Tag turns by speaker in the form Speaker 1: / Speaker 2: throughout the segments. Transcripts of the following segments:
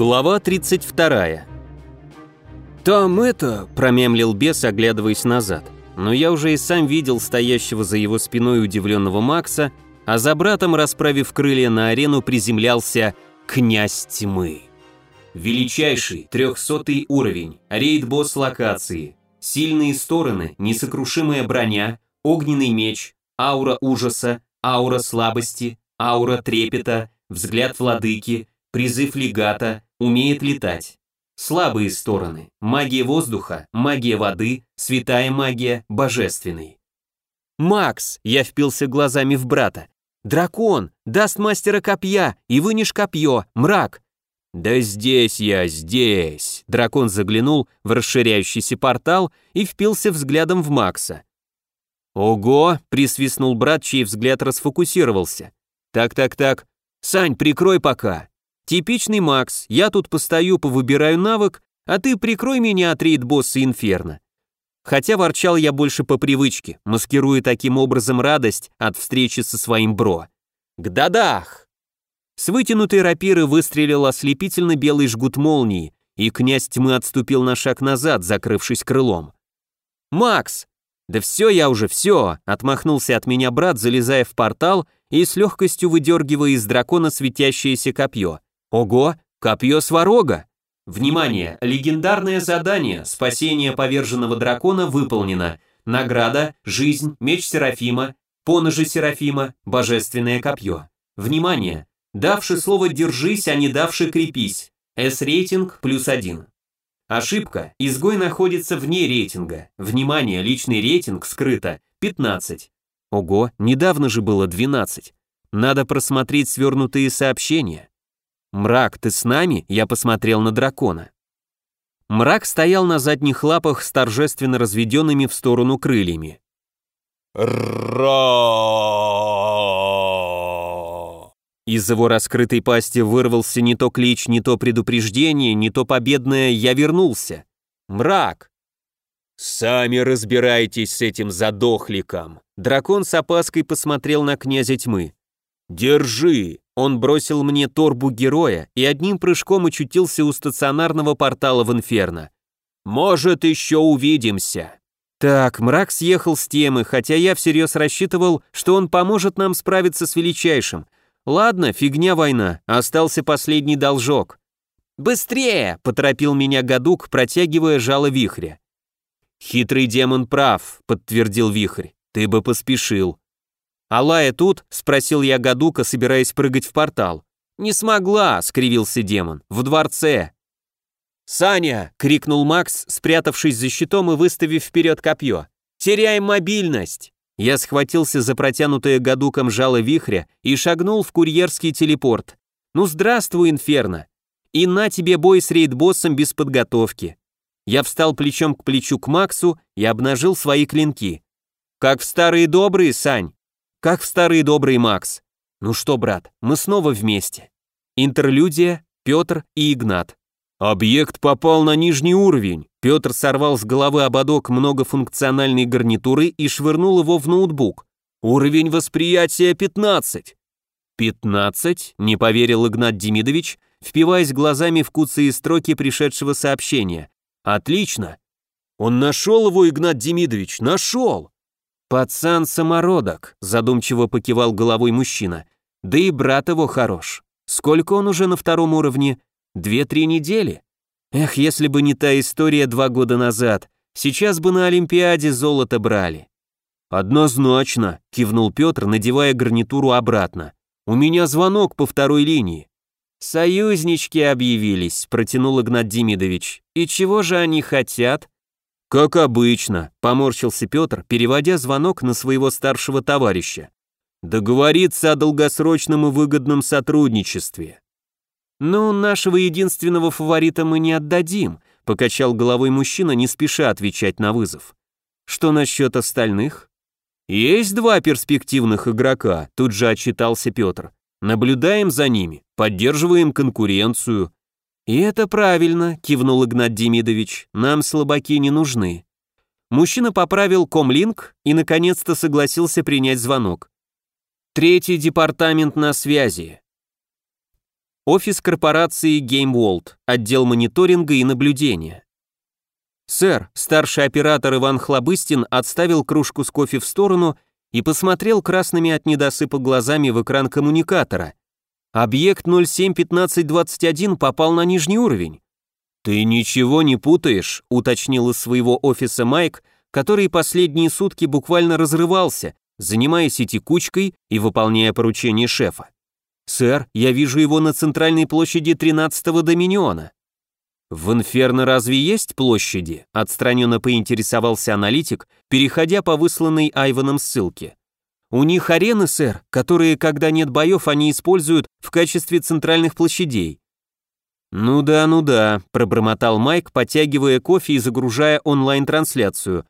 Speaker 1: Глава 32. «Там это...» — промямлил бес, оглядываясь назад. Но я уже и сам видел стоящего за его спиной удивленного Макса, а за братом, расправив крылья на арену, приземлялся князь тьмы. Величайший, трехсотый уровень, рейд-босс локации, сильные стороны, несокрушимая броня, огненный меч, аура ужаса, аура слабости, аура трепета, взгляд владыки, призыв легата, умеет летать. Слабые стороны. Магия воздуха, магия воды, святая магия, божественный. «Макс!» — я впился глазами в брата. «Дракон! Даст мастера копья! И вынешь копье! Мрак!» «Да здесь я, здесь!» Дракон заглянул в расширяющийся портал и впился взглядом в Макса. «Ого!» — присвистнул брат, чей взгляд расфокусировался. «Так-так-так. Сань, прикрой пока!» Типичный Макс, я тут постою, повыбираю навык, а ты прикрой меня от рейд-босса Инферно. Хотя ворчал я больше по привычке, маскируя таким образом радость от встречи со своим бро. Гдадах! С вытянутой рапиры выстрелил ослепительно белый жгут молнии, и князь тьмы отступил на шаг назад, закрывшись крылом. «Макс!» «Да все я уже, все!» — отмахнулся от меня брат, залезая в портал и с легкостью выдергивая из дракона светящееся копье. Ого, копье сварога! Внимание, легендарное задание «Спасение поверженного дракона» выполнено. Награда, жизнь, меч Серафима, поножи Серафима, божественное копье. Внимание, давший слово «держись», а не давший «крепись». С-рейтинг плюс один. Ошибка. Изгой находится вне рейтинга. Внимание, личный рейтинг скрыто. 15. Ого, недавно же было 12. Надо просмотреть свернутые сообщения. «Мрак, ты с нами?» Я посмотрел на дракона. Мрак стоял на задних лапах с торжественно разведенными в сторону крыльями.
Speaker 2: Ра!
Speaker 1: Из его раскрытой пасти вырвался не то клич, не то предупреждение, не то победное «Я вернулся». «Мрак!»
Speaker 2: «Сами разбирайтесь с этим задохликом!»
Speaker 1: Дракон с опаской посмотрел на князя тьмы.
Speaker 2: «Держи!»
Speaker 1: Он бросил мне торбу героя и одним прыжком очутился у стационарного портала в Инферно.
Speaker 2: «Может, еще увидимся!»
Speaker 1: Так, мрак съехал с темы, хотя я всерьез рассчитывал, что он поможет нам справиться с величайшим. Ладно, фигня война, остался последний должок. «Быстрее!» — поторопил меня Гадук, протягивая жало вихря.
Speaker 2: «Хитрый демон прав», — подтвердил вихрь. «Ты бы поспешил».
Speaker 1: «Алая тут?» — спросил я Гадука, собираясь прыгать в портал. «Не смогла», — скривился демон, — «в дворце».
Speaker 2: «Саня!»
Speaker 1: — крикнул Макс, спрятавшись за щитом и выставив вперед копье. «Теряем мобильность!» Я схватился за протянутое Гадуком жало вихря и шагнул в курьерский телепорт. «Ну здравствуй, Инферно!» «И на тебе бой с рейд-боссом без подготовки!» Я встал плечом к плечу к Максу и обнажил свои клинки. «Как в старые добрые, Сань!» Как в старые добрые Макс. Ну что, брат, мы снова вместе. Интерлюдия, Петр и Игнат.
Speaker 2: Объект попал на нижний уровень.
Speaker 1: Петр сорвал с головы ободок многофункциональной гарнитуры и швырнул его в ноутбук. Уровень восприятия 15. 15? Не поверил Игнат Демидович, впиваясь глазами в куцые строки пришедшего сообщения. Отлично. Он нашел его, Игнат Демидович, нашел. «Пацан-самородок», — задумчиво покивал головой мужчина. «Да и брат его хорош. Сколько он уже на втором уровне? Две-три недели? Эх, если бы не та история два года назад, сейчас бы на Олимпиаде золото брали».
Speaker 2: «Однозначно», — кивнул Петр, надевая гарнитуру обратно. «У меня звонок по второй линии».
Speaker 1: «Союзнички объявились», — протянул Игнат Демидович. «И чего же они хотят?»
Speaker 2: «Как обычно», — поморщился Петр, переводя звонок на своего старшего товарища. «Договориться о долгосрочном и выгодном сотрудничестве».
Speaker 1: «Ну, нашего единственного фаворита мы не отдадим», — покачал головой мужчина, не спеша отвечать на вызов. «Что насчет остальных?»
Speaker 2: «Есть два перспективных игрока», — тут же отчитался Петр. «Наблюдаем за ними, поддерживаем конкуренцию.
Speaker 1: «И это правильно», — кивнул Игнат Демидович, — «нам слабаки не нужны». Мужчина поправил комлинк и наконец-то согласился принять звонок. «Третий департамент на связи». Офис корпорации Game World, отдел мониторинга и наблюдения. Сэр, старший оператор Иван Хлобыстин отставил кружку с кофе в сторону и посмотрел красными от недосыпа глазами в экран коммуникатора. Объект 071521 попал на нижний уровень. «Ты ничего не путаешь», — уточнил из своего офиса Майк, который последние сутки буквально разрывался, занимаясь и текучкой, и выполняя поручения шефа. «Сэр, я вижу его на центральной площади 13-го Доминиона». «В Инферно разве есть площади?» – отстраненно поинтересовался аналитик, переходя по высланной Айваном ссылке. «У них арены, сэр, которые, когда нет боев, они используют в качестве центральных площадей». «Ну да, ну да», – пробормотал Майк, подтягивая кофе и загружая онлайн-трансляцию.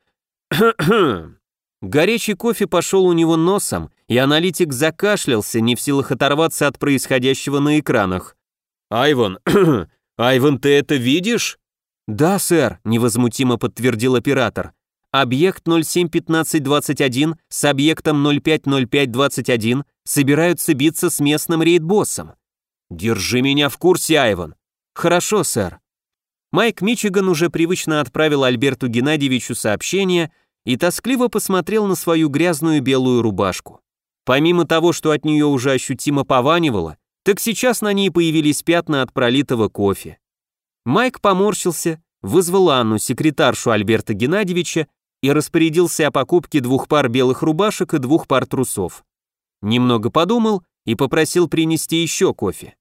Speaker 1: Горячий кофе пошел у него носом, и аналитик закашлялся, не в силах оторваться от происходящего на экранах. «Айван, «Айвен, ты это видишь?» «Да, сэр», — невозмутимо подтвердил оператор. «Объект 071521 с объектом 050521 собираются биться с местным рейд-боссом». «Держи меня в курсе, Айвен». «Хорошо, сэр». Майк Мичиган уже привычно отправил Альберту Геннадьевичу сообщение и тоскливо посмотрел на свою грязную белую рубашку. Помимо того, что от нее уже ощутимо пованивало, так сейчас на ней появились пятна от пролитого кофе. Майк поморщился, вызвал Анну, секретаршу Альберта Геннадьевича, и распорядился о покупке двух пар белых рубашек и двух пар трусов. Немного подумал и попросил принести еще кофе.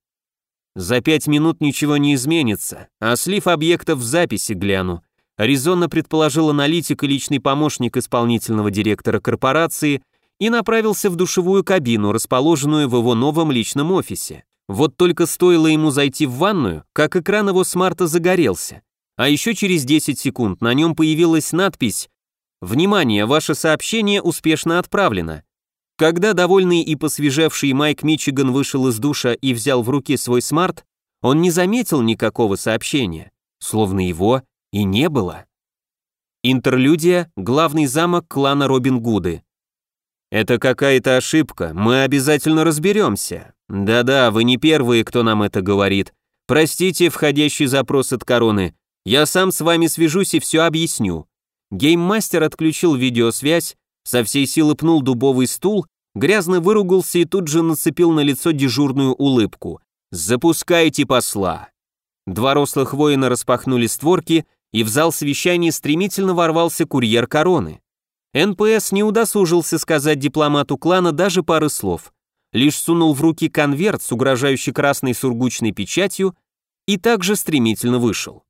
Speaker 1: За пять минут ничего не изменится, а слив объектов в записи гляну. Резонно предположил аналитик и личный помощник исполнительного директора корпорации и направился в душевую кабину, расположенную в его новом личном офисе. Вот только стоило ему зайти в ванную, как экран его смарта загорелся. А еще через 10 секунд на нем появилась надпись «Внимание, ваше сообщение успешно отправлено». Когда довольный и посвежевший Майк Мичиган вышел из душа и взял в руки свой смарт, он не заметил никакого сообщения, словно его и не было. Интерлюдия, главный замок клана Робин Гуды. Это какая-то ошибка, мы обязательно разберемся. Да-да, вы не первые, кто нам это говорит. Простите входящий запрос от короны. Я сам с вами свяжусь и все объясню. Гейммастер отключил видеосвязь, со всей силы пнул дубовый стул, грязно выругался и тут же нацепил на лицо дежурную улыбку. «Запускайте посла!» Два рослых воина распахнули створки, и в зал совещания стремительно ворвался курьер короны. НПС не удосужился сказать дипломату клана даже пары слов, лишь сунул в руки конверт с угрожающей красной сургучной печатью и также стремительно вышел.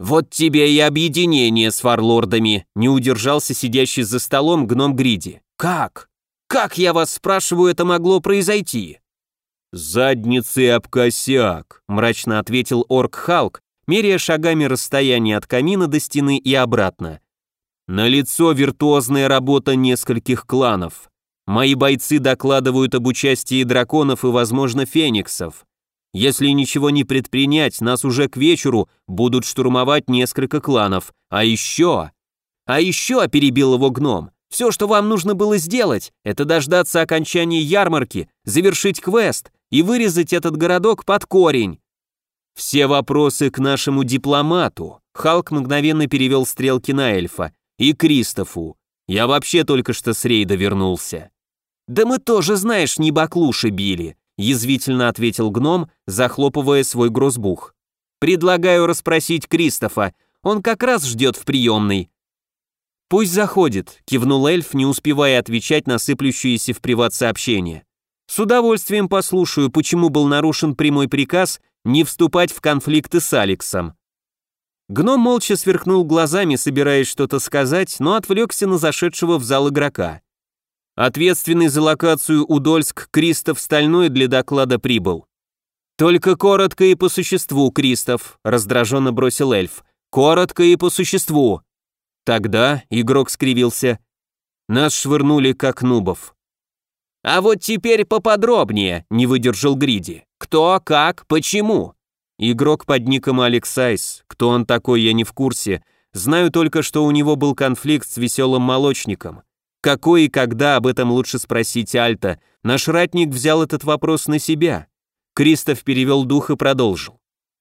Speaker 1: «Вот тебе и объединение с фарлордами», не удержался сидящий за столом гном Гриди. «Как? Как, я вас спрашиваю, это могло произойти?»
Speaker 2: «Задницы об косяк», мрачно ответил орк Халк, меряя шагами расстояние от камина до стены и обратно. Налицо виртуозная работа нескольких кланов. Мои бойцы докладывают об участии драконов и, возможно, фениксов. Если ничего не предпринять, нас уже к вечеру будут штурмовать несколько кланов. А еще... А еще, перебил его гном, все, что вам нужно было сделать, это дождаться окончания ярмарки, завершить квест и вырезать этот городок под корень. Все вопросы к нашему дипломату. Халк мгновенно перевел стрелки на эльфа и Кристофу. Я вообще только что с рейда вернулся». «Да мы тоже, знаешь, не баклуши били», язвительно ответил гном, захлопывая свой грозбух. «Предлагаю расспросить Кристофа, он как раз ждет в приемной». «Пусть заходит», — кивнул эльф, не успевая отвечать на сыплющиеся в приват сообщения. «С удовольствием послушаю, почему был нарушен прямой приказ не вступать в конфликты с Алексом». Гном молча сверкнул глазами, собираясь что-то сказать, но отвлекся на зашедшего в зал игрока. Ответственный за локацию Удольск Кристоф Стальной для доклада прибыл. «Только коротко и по существу, Кристоф», — раздраженно бросил эльф. «Коротко и по существу». Тогда игрок скривился. Нас швырнули как нубов. «А вот теперь поподробнее», — не выдержал Гриди. «Кто, как, почему?» Игрок под ником Алексайс. Кто он такой, я не в курсе. Знаю только, что у него был конфликт с веселым молочником. Какой и когда, об этом лучше спросить Альта. Наш ратник взял этот вопрос на себя.
Speaker 1: Кристоф перевел дух и продолжил.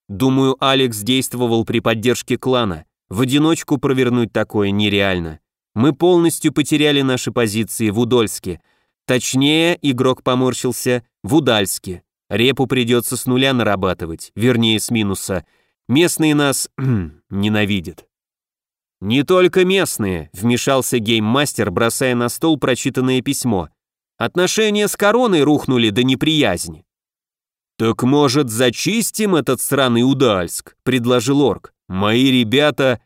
Speaker 1: Думаю, Алекс действовал при поддержке клана. В одиночку провернуть такое нереально. Мы полностью потеряли наши позиции в Удольске. Точнее, игрок поморщился, в Удальске. Репу придется с нуля нарабатывать, вернее с минуса. Местные нас ненавидят. Не только местные, вмешался гейммастер, бросая на стол прочитанное письмо. Отношения с короной рухнули до неприязни. «Так, может, зачистим этот сраный Удальск?» — предложил орк. «Мои ребята...»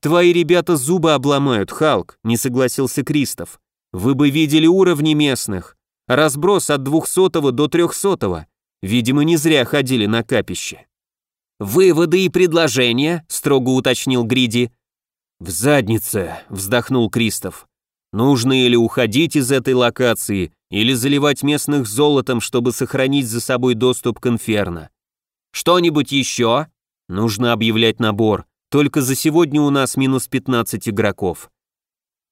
Speaker 1: «Твои ребята зубы обломают, Халк», — не согласился Кристоф. «Вы бы видели уровни местных. Разброс от двухсотого до трехсотого. Видимо, не зря ходили на капище». «Выводы и предложения?» — строго уточнил Гриди. «В заднице», — вздохнул Кристоф. «Нужно или уходить из этой локации, или заливать местных золотом, чтобы сохранить за собой доступ к инферно. Что-нибудь еще? Нужно объявлять набор. Только за сегодня у нас минус 15 игроков.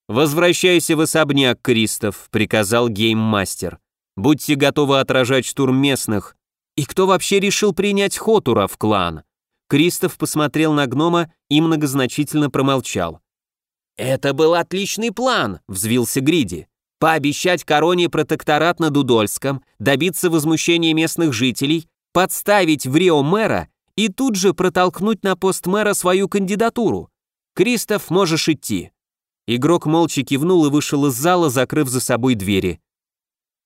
Speaker 1: «Возвращайся в особняк, Кристоф», — приказал гейммастер. «Будьте готовы отражать штурм местных. И кто вообще решил принять Хотура в клан?» Кристоф посмотрел на гнома и многозначительно промолчал. «Это был отличный план», — взвился Гриди. Пообещать короне протекторат над Удольском, добиться возмущения местных жителей, подставить в Рио мэра и тут же протолкнуть на пост мэра свою кандидатуру. Кристоф, можешь идти. Игрок молча кивнул и вышел из зала, закрыв за собой двери.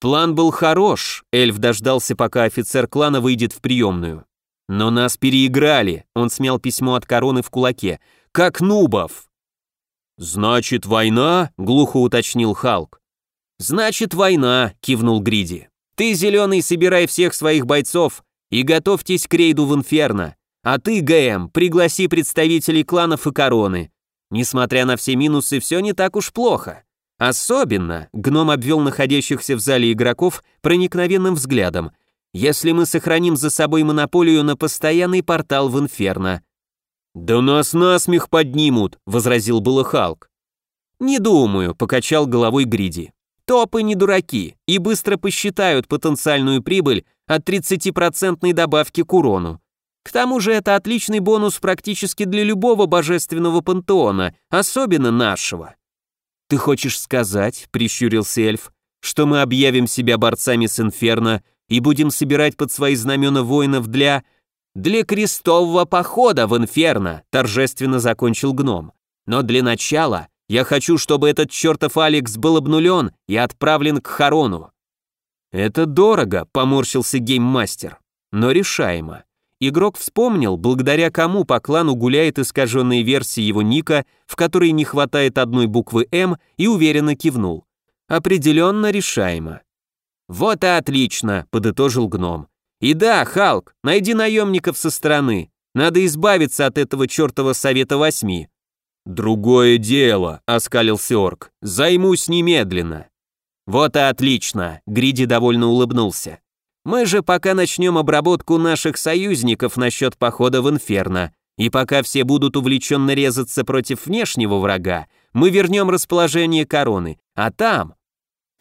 Speaker 1: План был хорош, эльф дождался, пока офицер клана выйдет в приемную. Но нас переиграли, он смял письмо от короны в кулаке, как нубов. «Значит, война?» — глухо уточнил Халк. «Значит, война», — кивнул Гриди. «Ты, Зеленый, собирай всех своих бойцов и готовьтесь к рейду в Инферно. А ты, ГМ, пригласи представителей кланов и короны. Несмотря на все минусы, все не так уж плохо. Особенно, гном обвел находящихся в зале игроков проникновенным взглядом, если мы сохраним за собой монополию на постоянный портал в Инферно. «Да нас насмех поднимут», — возразил было Халк. «Не думаю», — покачал головой Гриди. Топы не дураки и быстро посчитают потенциальную прибыль от 30% добавки к урону. К тому же это отличный бонус практически для любого божественного пантеона, особенно нашего. «Ты хочешь сказать, — прищурился эльф, — что мы объявим себя борцами с Инферно и будем собирать под свои знамена воинов для... для крестового похода в Инферно», — торжественно закончил гном. «Но для начала я хочу, чтобы этот чертов Алекс был обнулен и отправлен к Харону». «Это дорого», — поморщился гейммастер, — «но решаемо». Игрок вспомнил, благодаря кому по клану гуляет искаженная версия его ника, в которой не хватает одной буквы «М», и уверенно кивнул. «Определенно решаемо». «Вот и отлично», — подытожил гном. «И да, Халк, найди наемников со стороны. Надо избавиться от этого чертова Совета Восьми. «Другое дело», — оскалился орк. «Займусь немедленно». «Вот и отлично», — Гриди довольно улыбнулся. «Мы же пока начнем обработку наших союзников насчет похода в Инферно, и пока все будут увлеченно резаться против внешнего врага, мы вернем расположение короны, а там...»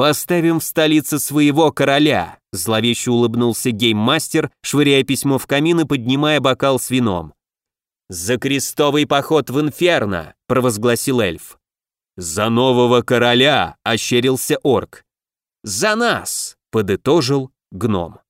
Speaker 1: «Поставим в столице своего короля», — зловеще улыбнулся гейммастер, швыряя письмо в камин и поднимая бокал с вином. «За крестовый поход в Инферно!» — провозгласил эльф. «За нового короля!» — ощерился орк. «За нас!» — подытожил гном.